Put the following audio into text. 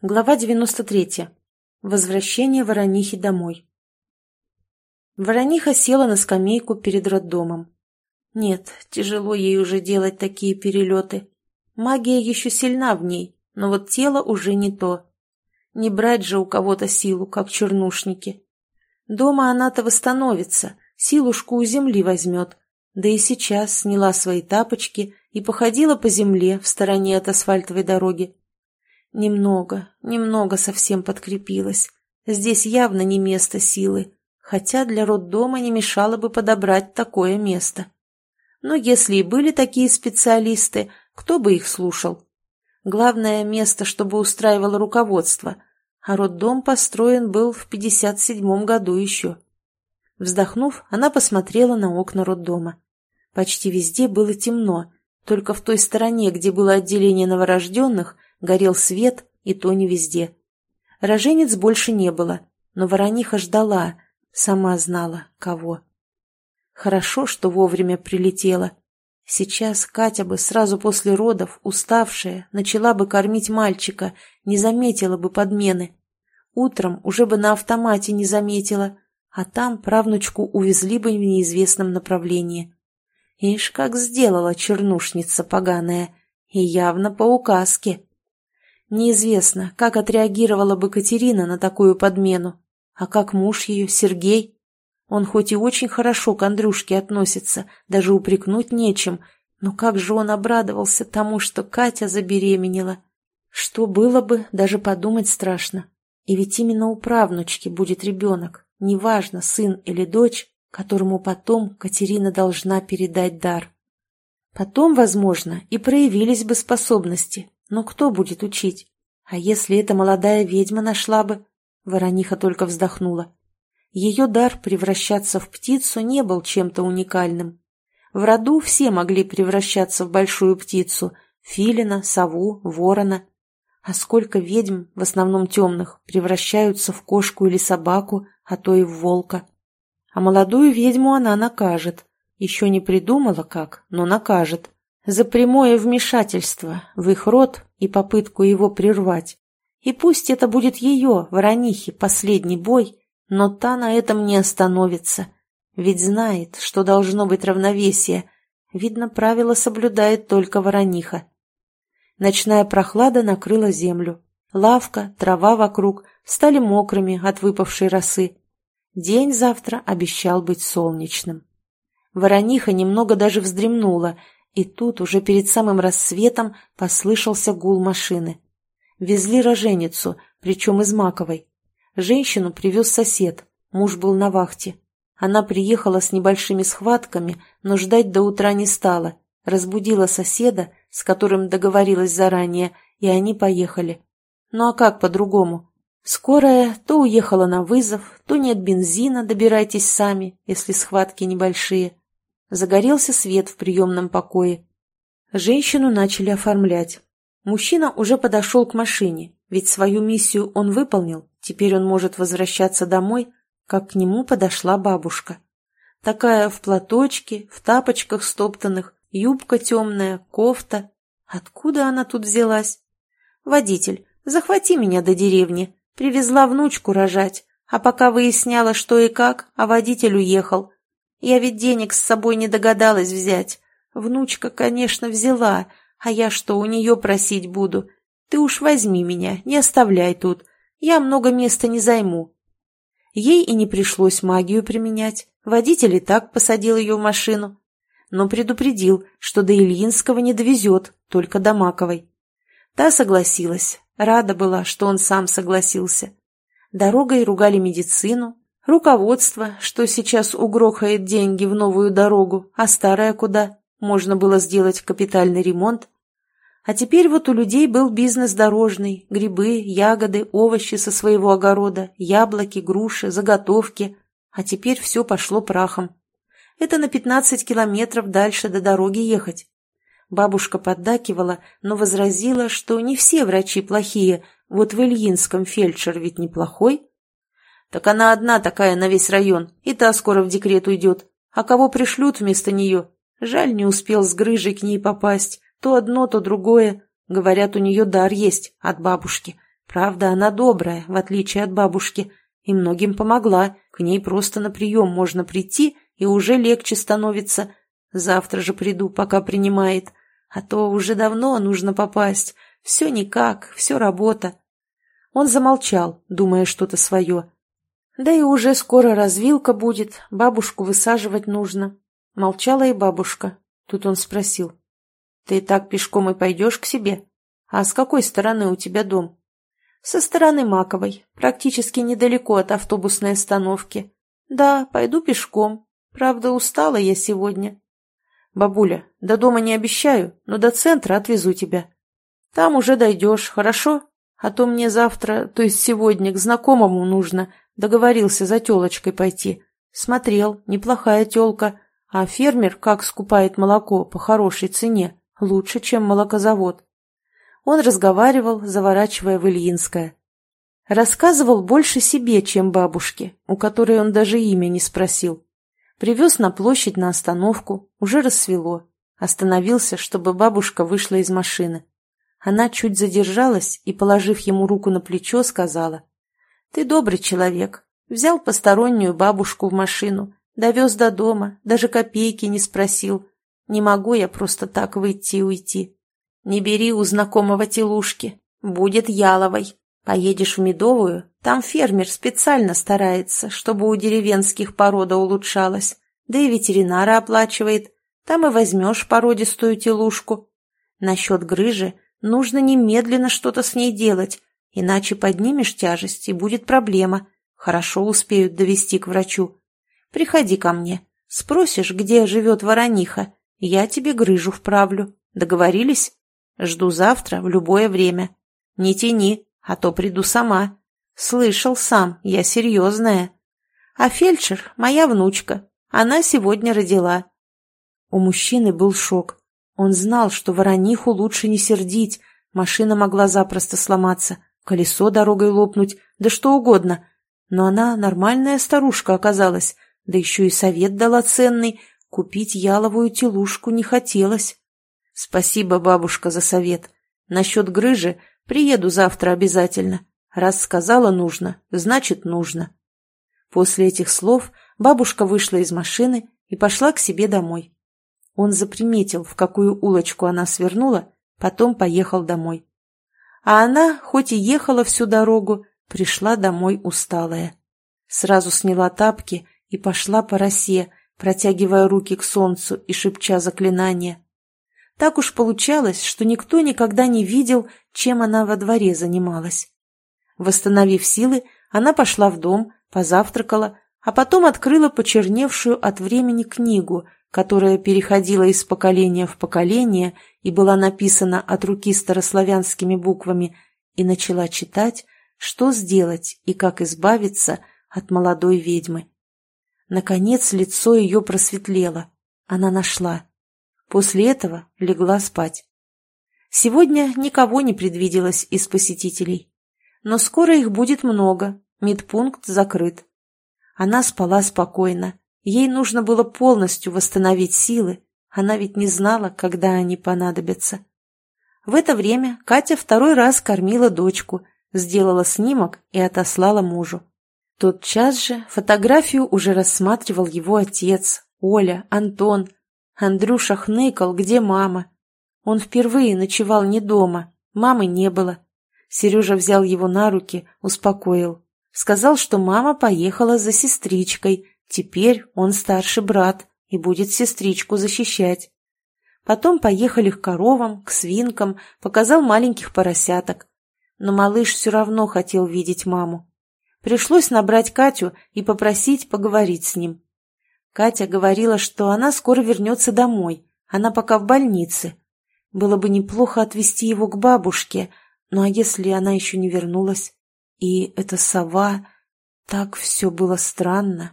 Глава 93. Возвращение Воронихи домой. Ворониха села на скамейку перед роддомом. Нет, тяжело ей уже делать такие перелеты. Магия еще сильна в ней, но вот тело уже не то. Не брать же у кого-то силу, как чернушники. Дома она-то восстановится, силушку у земли возьмет. Да и сейчас сняла свои тапочки и походила по земле в стороне от асфальтовой дороги Немного, немного совсем подкрепилась. Здесь явно не место силы, хотя для роддома не мешало бы подобрать такое место. Но если и были такие специалисты, кто бы их слушал? Главное место, чтобы устраивало руководство, а роддом построен был в 57-м году еще. Вздохнув, она посмотрела на окна роддома. Почти везде было темно, только в той стороне, где было отделение новорожденных – горел свет, и то не везде. Роженец больше не было, но ворониха ждала, сама знала, кого. Хорошо, что вовремя прилетела. Сейчас Катя бы сразу после родов, уставшая, начала бы кормить мальчика, не заметила бы подмены. Утром уже бы на автомате не заметила, а там правнучку увезли бы в неизвестном направлении. Ишь, как сделала чернушница поганая, и явно по указке. Неизвестно, как отреагировала бы Катерина на такую подмену. А как муж ее, Сергей? Он хоть и очень хорошо к Андрюшке относится, даже упрекнуть нечем, но как же он обрадовался тому, что Катя забеременела. Что было бы, даже подумать страшно. И ведь именно у правнучки будет ребенок, неважно, сын или дочь, которому потом Катерина должна передать дар. Потом, возможно, и проявились бы способности, но кто будет учить? А если эта молодая ведьма нашла бы? Ворониха только вздохнула. Ее дар превращаться в птицу не был чем-то уникальным. В роду все могли превращаться в большую птицу — филина, сову, ворона. А сколько ведьм, в основном темных, превращаются в кошку или собаку, а то и в волка. А молодую ведьму она накажет. Еще не придумала как, но накажет за прямое вмешательство в их род и попытку его прервать. И пусть это будет ее, Воронихи, последний бой, но та на этом не остановится, ведь знает, что должно быть равновесие. Видно, правило соблюдает только Ворониха. Ночная прохлада накрыла землю. Лавка, трава вокруг стали мокрыми от выпавшей росы. День завтра обещал быть солнечным. Ворониха немного даже вздремнула и тут, уже перед самым рассветом, послышался гул машины. Везли роженицу, причем из Маковой. Женщину привез сосед, муж был на вахте. Она приехала с небольшими схватками, но ждать до утра не стала. Разбудила соседа, с которым договорилась заранее, и они поехали. Ну а как по-другому? Скорая то уехала на вызов, то нет бензина, добирайтесь сами, если схватки небольшие. Загорелся свет в приемном покое. Женщину начали оформлять. Мужчина уже подошел к машине, ведь свою миссию он выполнил, теперь он может возвращаться домой, как к нему подошла бабушка. Такая в платочке, в тапочках стоптанных, юбка темная, кофта. Откуда она тут взялась? «Водитель, захвати меня до деревни. Привезла внучку рожать, а пока выясняла, что и как, а водитель уехал. Я ведь денег с собой не догадалась взять. Внучка, конечно, взяла, а я что, у нее просить буду? Ты уж возьми меня, не оставляй тут. Я много места не займу. Ей и не пришлось магию применять. Водитель и так посадил ее в машину. Но предупредил, что до Ильинского не довезет, только до Маковой. Та согласилась. Рада была, что он сам согласился. Дорогой ругали медицину, Руководство, что сейчас угрохает деньги в новую дорогу, а старая куда? Можно было сделать капитальный ремонт. А теперь вот у людей был бизнес дорожный, грибы, ягоды, овощи со своего огорода, яблоки, груши, заготовки. А теперь все пошло прахом. Это на 15 километров дальше до дороги ехать. Бабушка поддакивала, но возразила, что не все врачи плохие, вот в Ильинском фельдшер ведь неплохой. Так она одна такая на весь район, и та скоро в декрет уйдет. А кого пришлют вместо нее? Жаль, не успел с грыжей к ней попасть. То одно, то другое. Говорят, у нее дар есть от бабушки. Правда, она добрая, в отличие от бабушки, и многим помогла. К ней просто на прием можно прийти, и уже легче становится. Завтра же приду, пока принимает. А то уже давно нужно попасть. Все никак, все работа. Он замолчал, думая что-то свое. Да и уже скоро развилка будет, бабушку высаживать нужно. Молчала и бабушка. Тут он спросил. «Ты так пешком и пойдешь к себе? А с какой стороны у тебя дом?» «Со стороны Маковой, практически недалеко от автобусной остановки. Да, пойду пешком. Правда, устала я сегодня». «Бабуля, до дома не обещаю, но до центра отвезу тебя. Там уже дойдешь, хорошо? А то мне завтра, то есть сегодня, к знакомому нужно, Договорился за телочкой пойти. Смотрел, неплохая телка. А фермер как скупает молоко по хорошей цене, лучше, чем молокозавод. Он разговаривал, заворачивая в Ильинское. Рассказывал больше себе, чем бабушке, у которой он даже имя не спросил. Привез на площадь на остановку, уже рассвело. Остановился, чтобы бабушка вышла из машины. Она чуть задержалась и, положив ему руку на плечо, сказала. Ты добрый человек. Взял постороннюю бабушку в машину, довез до дома, даже копейки не спросил. Не могу я просто так выйти и уйти. Не бери у знакомого телушки. Будет яловой. Поедешь в Медовую, там фермер специально старается, чтобы у деревенских порода улучшалась. Да и ветеринара оплачивает. Там и возьмешь породистую телушку. Насчет грыжи нужно немедленно что-то с ней делать, Иначе поднимешь тяжесть, и будет проблема. Хорошо успеют довести к врачу. Приходи ко мне. Спросишь, где живет ворониха. Я тебе грыжу вправлю. Договорились? Жду завтра в любое время. Не тяни, а то приду сама. Слышал сам, я серьезная. А фельдшер — моя внучка. Она сегодня родила. У мужчины был шок. Он знал, что ворониху лучше не сердить, машина могла запросто сломаться колесо дорогой лопнуть, да что угодно. Но она нормальная старушка оказалась, да еще и совет дала ценный, купить яловую телушку не хотелось. Спасибо, бабушка, за совет. Насчет грыжи приеду завтра обязательно. Раз сказала нужно, значит нужно. После этих слов бабушка вышла из машины и пошла к себе домой. Он заприметил, в какую улочку она свернула, потом поехал домой. А она, хоть и ехала всю дорогу, пришла домой усталая. Сразу сняла тапки и пошла по росе, протягивая руки к солнцу и шепча заклинания. Так уж получалось, что никто никогда не видел, чем она во дворе занималась. Восстановив силы, она пошла в дом, позавтракала, а потом открыла почерневшую от времени книгу, которая переходила из поколения в поколение и была написана от руки старославянскими буквами, и начала читать, что сделать и как избавиться от молодой ведьмы. Наконец лицо ее просветлело. Она нашла. После этого легла спать. Сегодня никого не предвиделось из посетителей. Но скоро их будет много, медпункт закрыт. Она спала спокойно. Ей нужно было полностью восстановить силы, она ведь не знала, когда они понадобятся. В это время Катя второй раз кормила дочку, сделала снимок и отослала мужу. Тот час же фотографию уже рассматривал его отец, Оля, Антон. Андрюша хныкал, где мама. Он впервые ночевал не дома, мамы не было. Сережа взял его на руки, успокоил. Сказал, что мама поехала за сестричкой, теперь он старший брат и будет сестричку защищать. Потом поехали к коровам, к свинкам, показал маленьких поросяток. Но малыш все равно хотел видеть маму. Пришлось набрать Катю и попросить поговорить с ним. Катя говорила, что она скоро вернется домой, она пока в больнице. Было бы неплохо отвезти его к бабушке, ну а если она еще не вернулась? И эта сова... Так все было странно.